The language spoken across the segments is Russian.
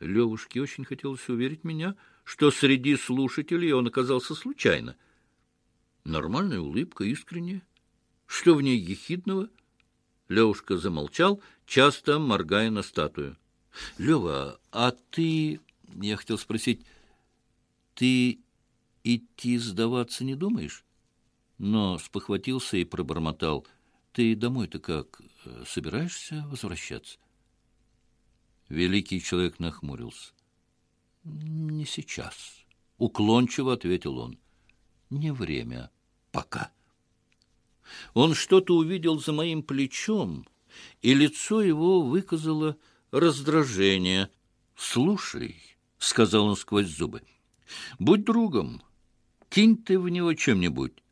Левушке очень хотелось уверить меня, что среди слушателей он оказался случайно. Нормальная улыбка, искренняя. Что в ней ехидного? Левушка замолчал, часто моргая на статую. — Лева, а ты... Я хотел спросить, ты идти сдаваться не думаешь? Но спохватился и пробормотал. Ты домой-то как, собираешься возвращаться? Великий человек нахмурился. — Не сейчас. Уклончиво ответил он. — Не время. Пока. Он что-то увидел за моим плечом, и лицо его выказало раздражение. — Слушай, — сказал он сквозь зубы, — будь другом, кинь ты в него чем-нибудь.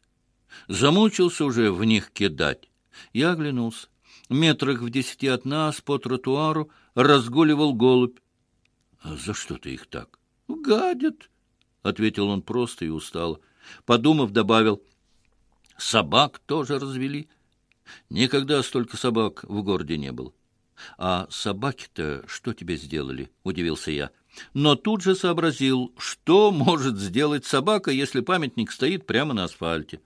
Замучился уже в них кидать. Я оглянулся. Метрах в десяти от нас по тротуару разгуливал голубь. — А за что ты их так? — Гадят, — ответил он просто и устало. Подумав, добавил, — собак тоже развели. Никогда столько собак в городе не было. — А собаки-то что тебе сделали? — удивился я. Но тут же сообразил, что может сделать собака, если памятник стоит прямо на асфальте.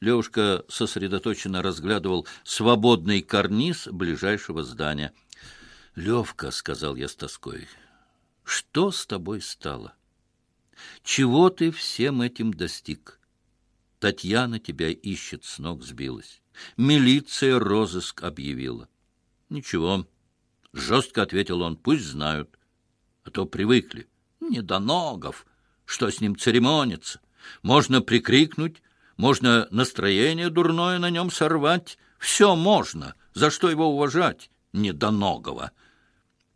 Левушка сосредоточенно разглядывал свободный карниз ближайшего здания. — Левка, — сказал я с тоской, — что с тобой стало? Чего ты всем этим достиг? Татьяна тебя ищет, с ног сбилась. Милиция розыск объявила. — Ничего, — жестко ответил он, — пусть знают. А то привыкли. Недоногов, что с ним церемониться? Можно прикрикнуть, можно настроение дурное на нем сорвать. Все можно. За что его уважать? Недоногого.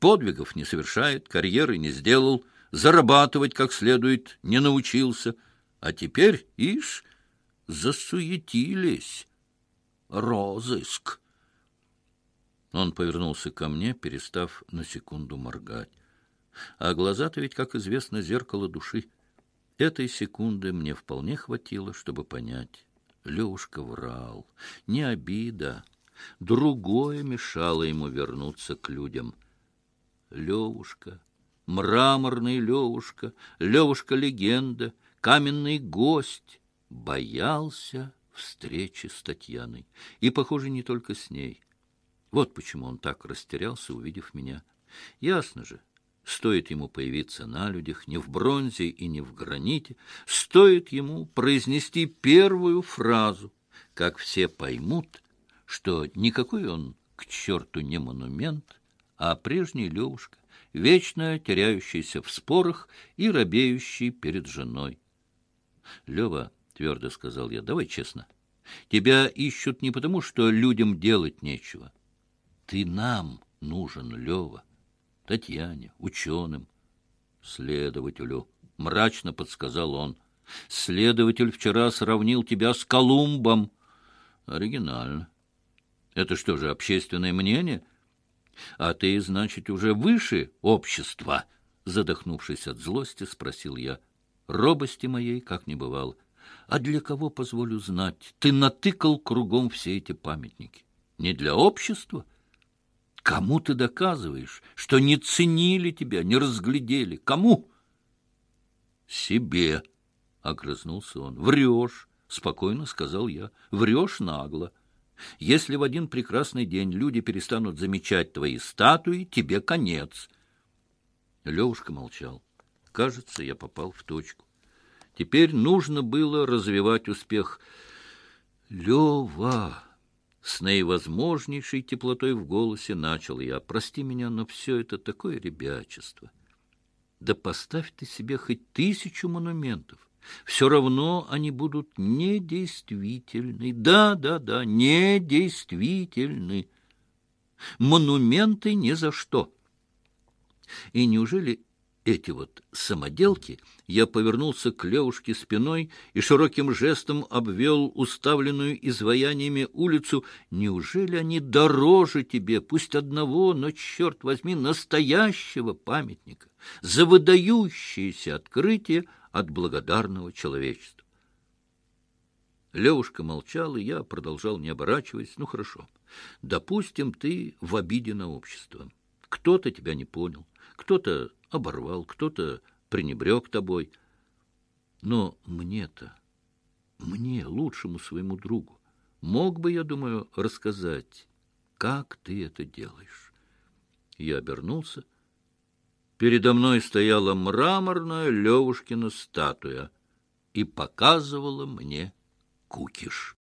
Подвигов не совершает, карьеры не сделал, зарабатывать как следует не научился. А теперь, ишь, засуетились. Розыск. Он повернулся ко мне, перестав на секунду моргать. А глаза-то ведь, как известно, зеркало души. Этой секунды мне вполне хватило, чтобы понять. Левушка врал. Не обида. Другое мешало ему вернуться к людям. Левушка, мраморный Левушка, Левушка-легенда, каменный гость, боялся встречи с Татьяной. И, похоже, не только с ней. Вот почему он так растерялся, увидев меня. Ясно же, Стоит ему появиться на людях, не в бронзе и не в граните, стоит ему произнести первую фразу, как все поймут, что никакой он к черту не монумент, а прежний Левушка, вечно теряющийся в спорах и робеющий перед женой. — Лева, — твердо сказал я, — давай честно. Тебя ищут не потому, что людям делать нечего. Ты нам нужен, Лева. Татьяне, ученым, следователю. Мрачно подсказал он. Следователь вчера сравнил тебя с Колумбом. Оригинально. Это что же, общественное мнение? А ты, значит, уже выше общества? Задохнувшись от злости, спросил я. Робости моей как не бывало. А для кого, позволю знать, ты натыкал кругом все эти памятники? Не для общества? — Кому ты доказываешь, что не ценили тебя, не разглядели? Кому? Себе, — огрызнулся он. Врешь, — спокойно сказал я. Врешь нагло. Если в один прекрасный день люди перестанут замечать твои статуи, тебе конец. Левушка молчал. Кажется, я попал в точку. Теперь нужно было развивать успех. Лева! С наивозможнейшей теплотой в голосе начал я. «Прости меня, но все это такое ребячество. Да поставь ты себе хоть тысячу монументов. Все равно они будут недействительны. Да, да, да, недействительны. Монументы ни за что. И неужели эти вот самоделки, я повернулся к Левушке спиной и широким жестом обвел уставленную изваяниями улицу. Неужели они дороже тебе, пусть одного, но, черт возьми, настоящего памятника, за выдающееся открытие от благодарного человечества? Левушка молчал, и я продолжал, не оборачиваясь. Ну, хорошо. Допустим, ты в обиде на общество. Кто-то тебя не понял, кто-то оборвал, кто-то пренебрег тобой. Но мне-то, мне, лучшему своему другу, мог бы, я думаю, рассказать, как ты это делаешь. Я обернулся. Передо мной стояла мраморная Левушкина статуя и показывала мне кукиш.